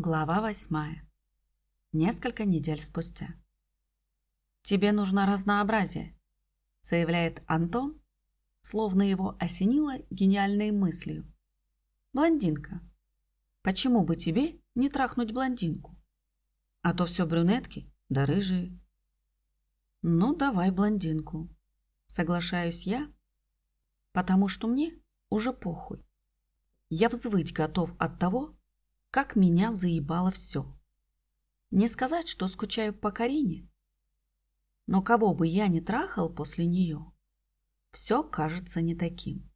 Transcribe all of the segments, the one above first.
Глава восьмая. Несколько недель спустя. «Тебе нужно разнообразие», — заявляет Антон, словно его осенило гениальной мыслью. «Блондинка. Почему бы тебе не трахнуть блондинку? А то все брюнетки да рыжие». «Ну, давай блондинку», — соглашаюсь я, потому что мне уже похуй. Я взвыть готов от того, как меня заебало все. Не сказать, что скучаю по Карине, но кого бы я ни трахал после нее, все кажется не таким.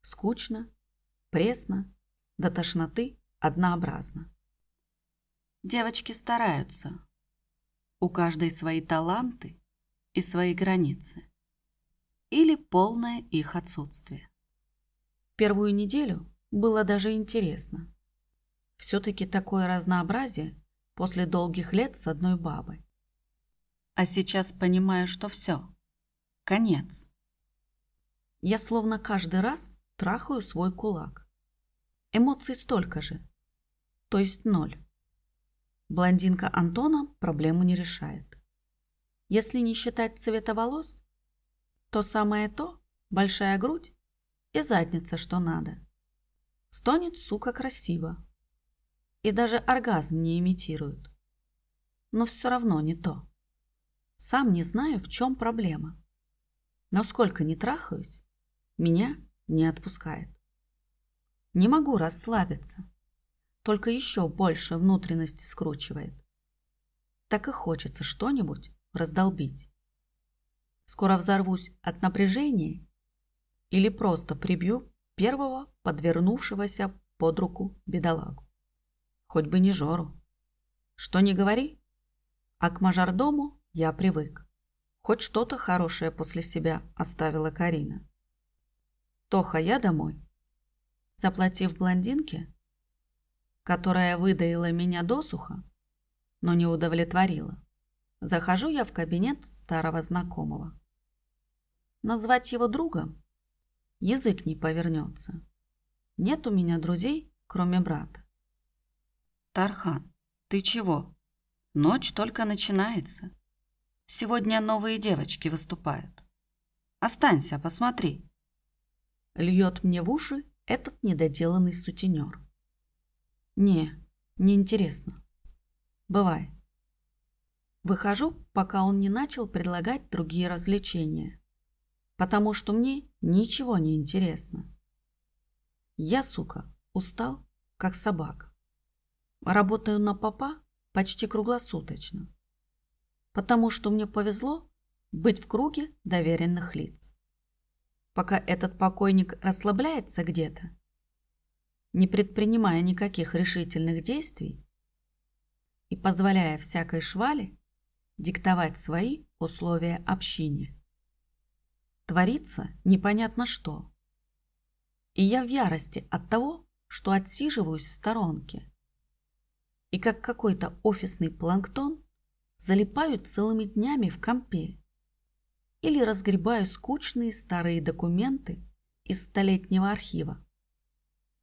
Скучно, пресно, до тошноты однообразно. Девочки стараются. У каждой свои таланты и свои границы. Или полное их отсутствие. Первую неделю было даже интересно. Все-таки такое разнообразие после долгих лет с одной бабой. А сейчас понимаю, что все. Конец. Я словно каждый раз трахаю свой кулак. Эмоций столько же. То есть ноль. Блондинка Антона проблему не решает. Если не считать цвета волос, то самое то – большая грудь и задница, что надо. Стонет, сука, красиво и даже оргазм не имитируют. Но все равно не то. Сам не знаю, в чем проблема. Но сколько не трахаюсь, меня не отпускает. Не могу расслабиться. Только еще больше внутренности скручивает. Так и хочется что-нибудь раздолбить. Скоро взорвусь от напряжения или просто прибью первого подвернувшегося под руку бедолагу хоть бы не Жору. Что не говори, а к мажордому я привык. Хоть что-то хорошее после себя оставила Карина. Тоха, я домой. Заплатив блондинке, которая выдаила меня досуха, но не удовлетворила, захожу я в кабинет старого знакомого. Назвать его другом язык не повернется. Нет у меня друзей, кроме брата. Тархан, ты чего? Ночь только начинается. Сегодня новые девочки выступают. Останься, посмотри. Льет мне в уши этот недоделанный сутенер. Не, не интересно. Бывай. Выхожу, пока он не начал предлагать другие развлечения, потому что мне ничего не интересно. Я, сука, устал, как собака. Работаю на попа почти круглосуточно, потому что мне повезло быть в круге доверенных лиц. Пока этот покойник расслабляется где-то, не предпринимая никаких решительных действий и позволяя всякой швали диктовать свои условия общине. Творится непонятно что. И я в ярости от того, что отсиживаюсь в сторонке и как какой-то офисный планктон залипаю целыми днями в компе или разгребаю скучные старые документы из столетнего архива,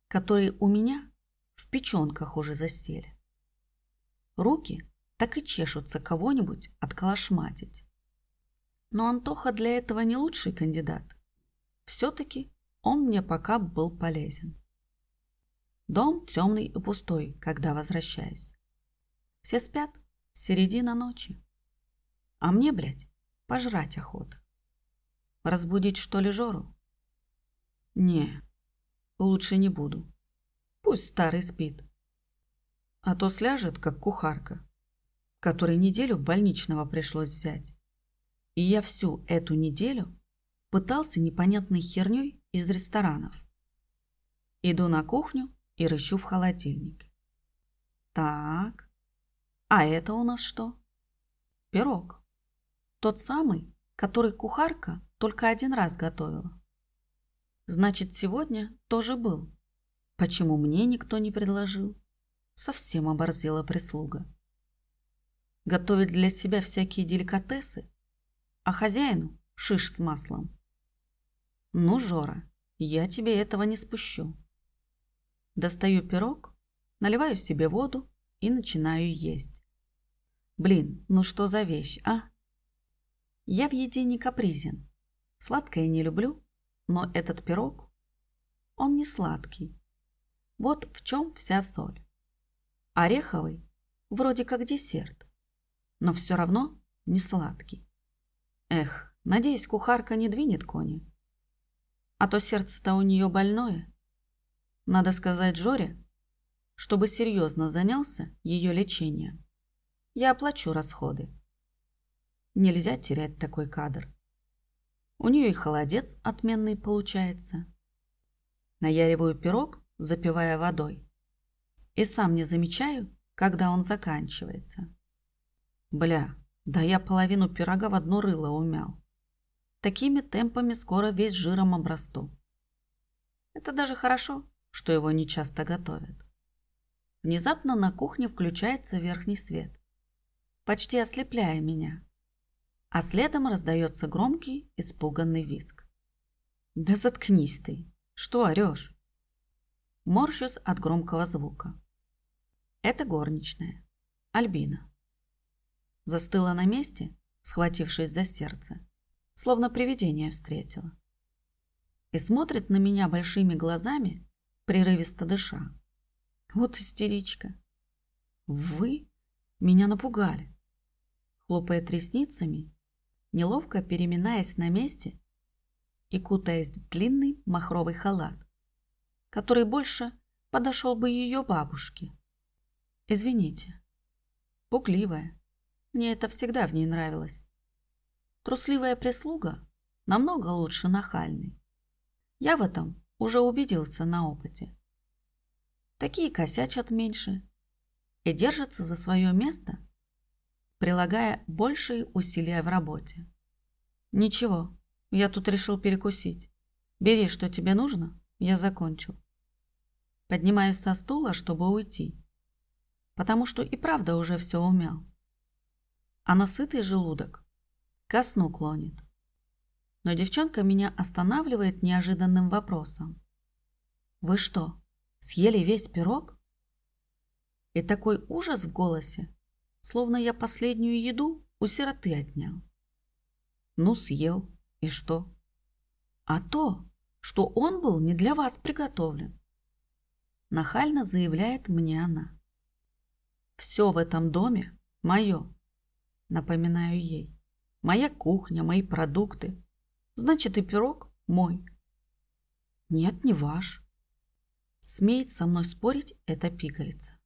которые у меня в печенках уже засели. Руки так и чешутся кого-нибудь отколошматить. Но Антоха для этого не лучший кандидат. Все-таки он мне пока был полезен. Дом темный и пустой, когда возвращаюсь. Все спят, середина ночи. А мне, блядь, пожрать охота. Разбудить, что ли, Жору? Не, лучше не буду. Пусть старый спит. А то сляжет, как кухарка, которой неделю больничного пришлось взять. И я всю эту неделю пытался непонятной херней из ресторанов. Иду на кухню, и рыщу в холодильнике. Так, а это у нас что? Пирог. Тот самый, который кухарка только один раз готовила. Значит, сегодня тоже был. Почему мне никто не предложил? Совсем оборзела прислуга. Готовит для себя всякие деликатесы, а хозяину шиш с маслом. Ну, Жора, я тебе этого не спущу. Достаю пирог наливаю себе воду и начинаю есть. Блин, ну что за вещь, а? Я в еде не капризен. Сладкое не люблю, но этот пирог, он не сладкий. Вот в чем вся соль. Ореховый, вроде как десерт, но все равно не сладкий. Эх, надеюсь, кухарка не двинет кони. А то сердце-то у нее больное. Надо сказать Жоре, чтобы серьезно занялся ее лечением. Я оплачу расходы. Нельзя терять такой кадр. У нее и холодец отменный получается. Наяриваю пирог, запивая водой. И сам не замечаю, когда он заканчивается. Бля, да я половину пирога в одно рыло умял. Такими темпами скоро весь жиром обрасту. Это даже хорошо, что его не часто готовят. Внезапно на кухне включается верхний свет, почти ослепляя меня а следом раздается громкий, испуганный визг. «Да заткнись ты! Что орешь?» Морщусь от громкого звука. Это горничная, Альбина. Застыла на месте, схватившись за сердце, словно привидение встретила. И смотрит на меня большими глазами, прерывисто дыша. Вот истеричка. Вы меня напугали. Хлопает ресницами неловко переминаясь на месте и кутаясь в длинный махровый халат, который больше подошел бы ее бабушке. Извините, пугливая, мне это всегда в ней нравилось. Трусливая прислуга намного лучше нахальной. Я в этом уже убедился на опыте. Такие косячат меньше и держатся за свое место прилагая большие усилия в работе. «Ничего, я тут решил перекусить. Бери, что тебе нужно, я закончил». Поднимаюсь со стула, чтобы уйти, потому что и правда уже все умял. А насытый желудок ко сну клонит. Но девчонка меня останавливает неожиданным вопросом. «Вы что, съели весь пирог?» И такой ужас в голосе, словно я последнюю еду у сироты отнял. Ну, съел. И что? А то, что он был не для вас приготовлен. Нахально заявляет мне она. Все в этом доме мое, напоминаю ей. Моя кухня, мои продукты. Значит, и пирог мой. Нет, не ваш. Смеет со мной спорить эта пигалица.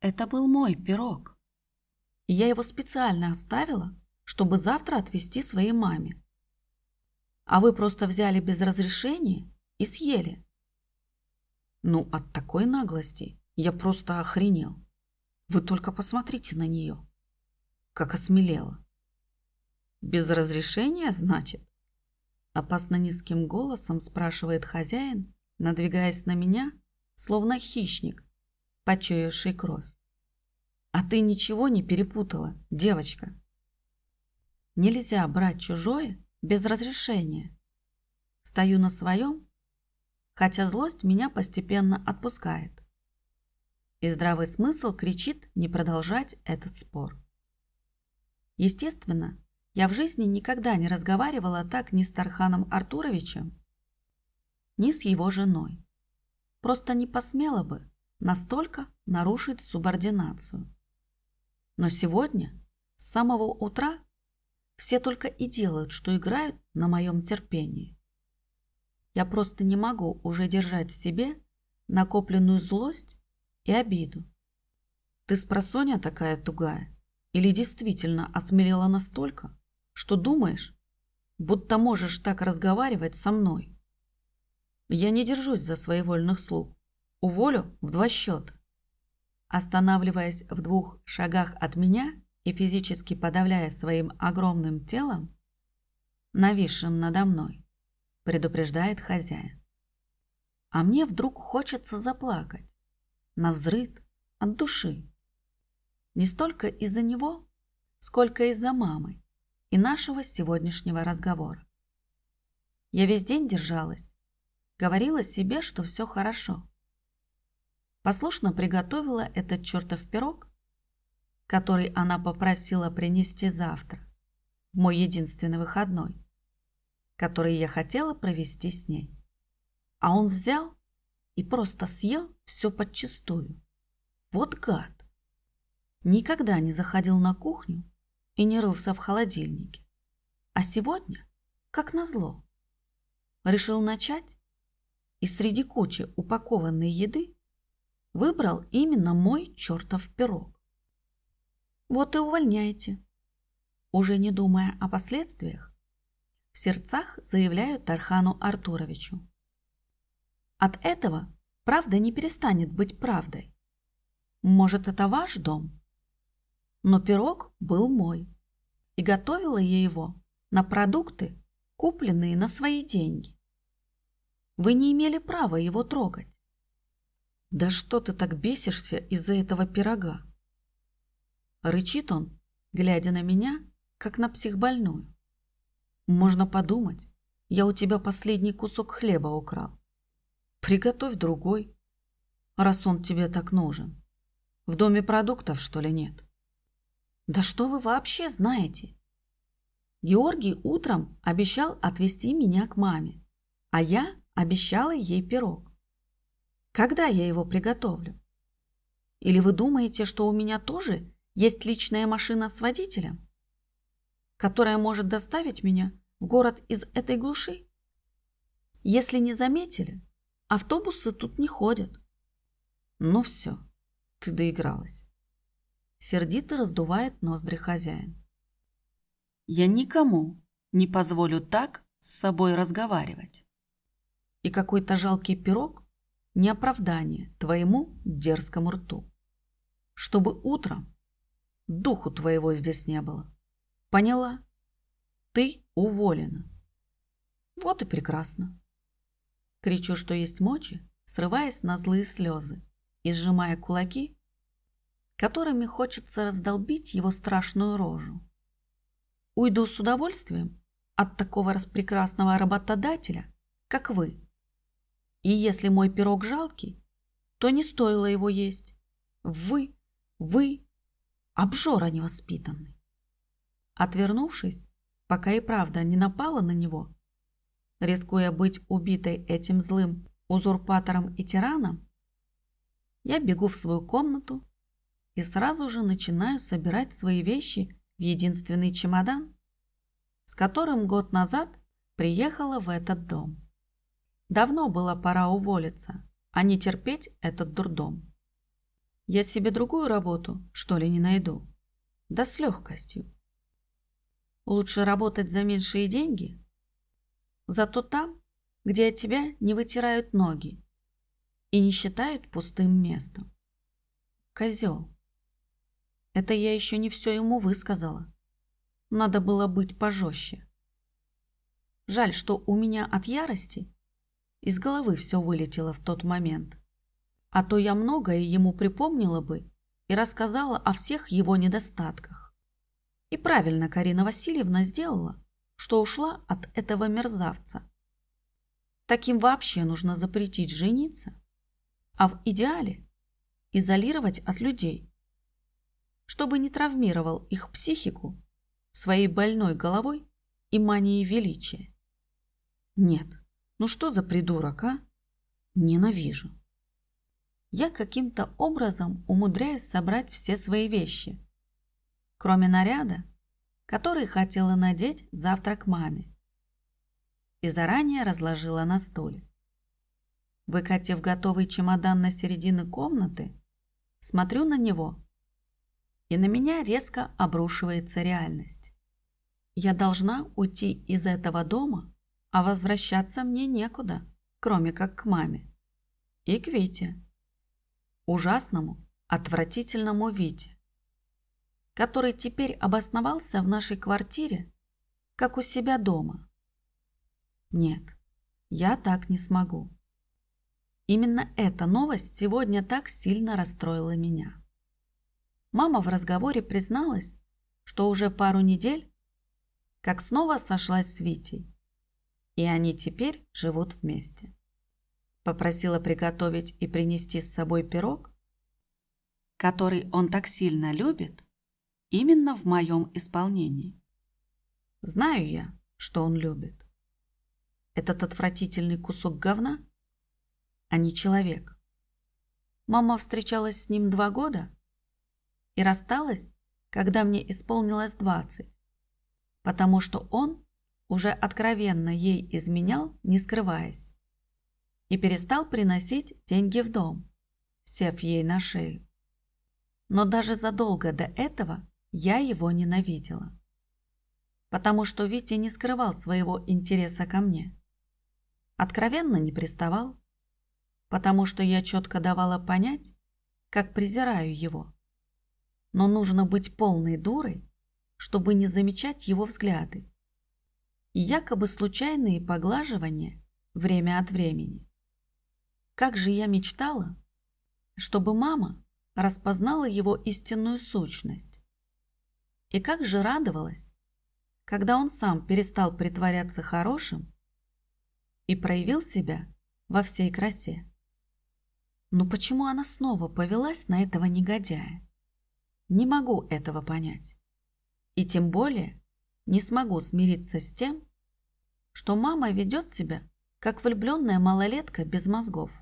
Это был мой пирог и я его специально оставила, чтобы завтра отвезти своей маме. А вы просто взяли без разрешения и съели. Ну, от такой наглости я просто охренел. Вы только посмотрите на нее. Как осмелела. Без разрешения, значит? Опасно низким голосом спрашивает хозяин, надвигаясь на меня, словно хищник, почуявший кровь. А ты ничего не перепутала, девочка. Нельзя брать чужое без разрешения. Стою на своем, хотя злость меня постепенно отпускает. И здравый смысл кричит не продолжать этот спор. Естественно, я в жизни никогда не разговаривала так ни с Тарханом Артуровичем, ни с его женой. Просто не посмела бы настолько нарушить субординацию. Но сегодня, с самого утра, все только и делают, что играют на моем терпении. Я просто не могу уже держать в себе накопленную злость и обиду. Ты спросонья такая тугая или действительно осмелела настолько, что думаешь, будто можешь так разговаривать со мной? Я не держусь за своевольных слуг. Уволю в два счета. Останавливаясь в двух шагах от меня и физически подавляя своим огромным телом, нависшим надо мной, предупреждает хозяин. А мне вдруг хочется заплакать, на взрыд от души. Не столько из-за него, сколько из-за мамы и нашего сегодняшнего разговора. Я весь день держалась, говорила себе, что все хорошо. послушно приготовила этот чертов пирог, который она попросила принести завтра, мой единственный выходной, который я хотела провести с ней. А он взял и просто съел все подчистую. Вот гад! Никогда не заходил на кухню и не рылся в холодильнике. А сегодня, как назло, решил начать и среди кучи упакованной еды выбрал именно мой чертов пирог. Вот и увольняйте. Уже не думая о последствиях, в сердцах заявляю Тархану Артуровичу. От этого правда не перестанет быть правдой. Может, это ваш дом? Но пирог был мой, и готовила я его на продукты, купленные на свои деньги. Вы не имели права его трогать. Да что ты так бесишься из-за этого пирога? Рычит он, глядя на меня, как на психбольную. Можно подумать, я у тебя последний кусок хлеба украл. Приготовь другой, раз он тебе так нужен. В доме продуктов, что ли, нет? Да что вы вообще знаете? Георгий утром обещал отвезти меня к маме, а я обещала ей пирог. Когда я его приготовлю? Или вы думаете, что у меня тоже есть личная машина с водителем, которая может доставить меня в город из этой глуши? Если не заметили, автобусы тут не ходят. Ну все, ты доигралась. Сердито раздувает ноздри хозяин. Я никому не позволю так с собой разговаривать и какой-то жалкий пирог – не оправдание твоему дерзкому рту. Чтобы утром духу твоего здесь не было. Поняла? Ты уволена. Вот и прекрасно. Кричу, что есть мочи, срываясь на злые слезы и сжимая кулаки, которыми хочется раздолбить его страшную рожу. Уйду с удовольствием от такого распрекрасного работодателя, как вы. И если мой пирог жалкий, то не стоило его есть. Вы, вы, обжора невоспитанный. Отвернувшись, пока и правда не напала на него, рискуя быть убитой этим злым узурпатором и тираном, я бегу в свою комнату и сразу же начинаю собирать свои вещи в единственный чемодан, с которым год назад приехала в этот дом. Давно было пора уволиться, а не терпеть этот дурдом. Я себе другую работу, что ли, не найду? Да с легкостью. Лучше работать за меньшие деньги, зато там, где от тебя не вытирают ноги и не считают пустым местом. Козел. Это я еще не все ему высказала. Надо было быть пожестче. Жаль, что у меня от ярости из головы все вылетело в тот момент. А то я многое ему припомнила бы и рассказала о всех его недостатках. И правильно Карина Васильевна сделала, что ушла от этого мерзавца. Таким вообще нужно запретить жениться, а в идеале изолировать от людей, чтобы не травмировал их психику своей больной головой и манией величия. Нет, ну что за придурок, а? Ненавижу. Я каким-то образом умудряюсь собрать все свои вещи, кроме наряда, который хотела надеть завтра к маме. И заранее разложила на стуле. Выкатив готовый чемодан на середину комнаты, смотрю на него, и на меня резко обрушивается реальность. Я должна уйти из этого дома а возвращаться мне некуда, кроме как к маме. И к Вите. Ужасному, отвратительному Вите, который теперь обосновался в нашей квартире, как у себя дома. Нет, я так не смогу. Именно эта новость сегодня так сильно расстроила меня. Мама в разговоре призналась, что уже пару недель, как снова сошлась с Витей, и они теперь живут вместе. Попросила приготовить и принести с собой пирог, который он так сильно любит, именно в моем исполнении. Знаю я, что он любит. Этот отвратительный кусок говна, а не человек. Мама встречалась с ним два года и рассталась, когда мне исполнилось двадцать, потому что он уже откровенно ей изменял, не скрываясь, и перестал приносить деньги в дом, сев ей на шею. Но даже задолго до этого я его ненавидела, потому что Витя не скрывал своего интереса ко мне. Откровенно не приставал, потому что я четко давала понять, как презираю его. Но нужно быть полной дурой, чтобы не замечать его взгляды и якобы случайные поглаживания время от времени. Как же я мечтала, чтобы мама распознала его истинную сущность. И как же радовалась, когда он сам перестал притворяться хорошим и проявил себя во всей красе. Но почему она снова повелась на этого негодяя? Не могу этого понять. И тем более не смогу смириться с тем, что мама ведет себя, как влюбленная малолетка без мозгов,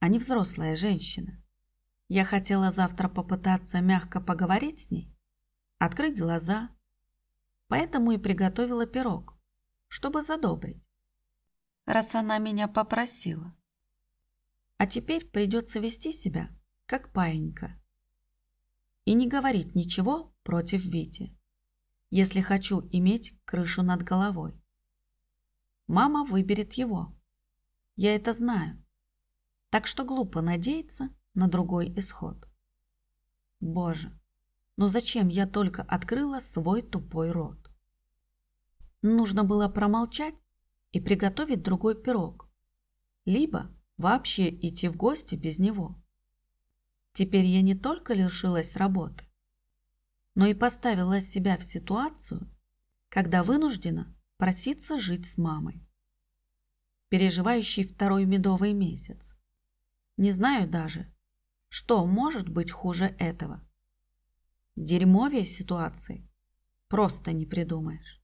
а не взрослая женщина. Я хотела завтра попытаться мягко поговорить с ней, открыть глаза, поэтому и приготовила пирог, чтобы задобрить. Раз она меня попросила. А теперь придется вести себя, как паинька. И не говорить ничего против Вити, если хочу иметь крышу над головой. Мама выберет его. Я это знаю. Так что глупо надеяться на другой исход. Боже, ну зачем я только открыла свой тупой рот? Нужно было промолчать и приготовить другой пирог. Либо вообще идти в гости без него. Теперь я не только лишилась работы, но и поставила себя в ситуацию, когда вынуждена проситься жить с мамой, переживающей второй медовый месяц. Не знаю даже, что может быть хуже этого. Дерьмовее ситуации просто не придумаешь.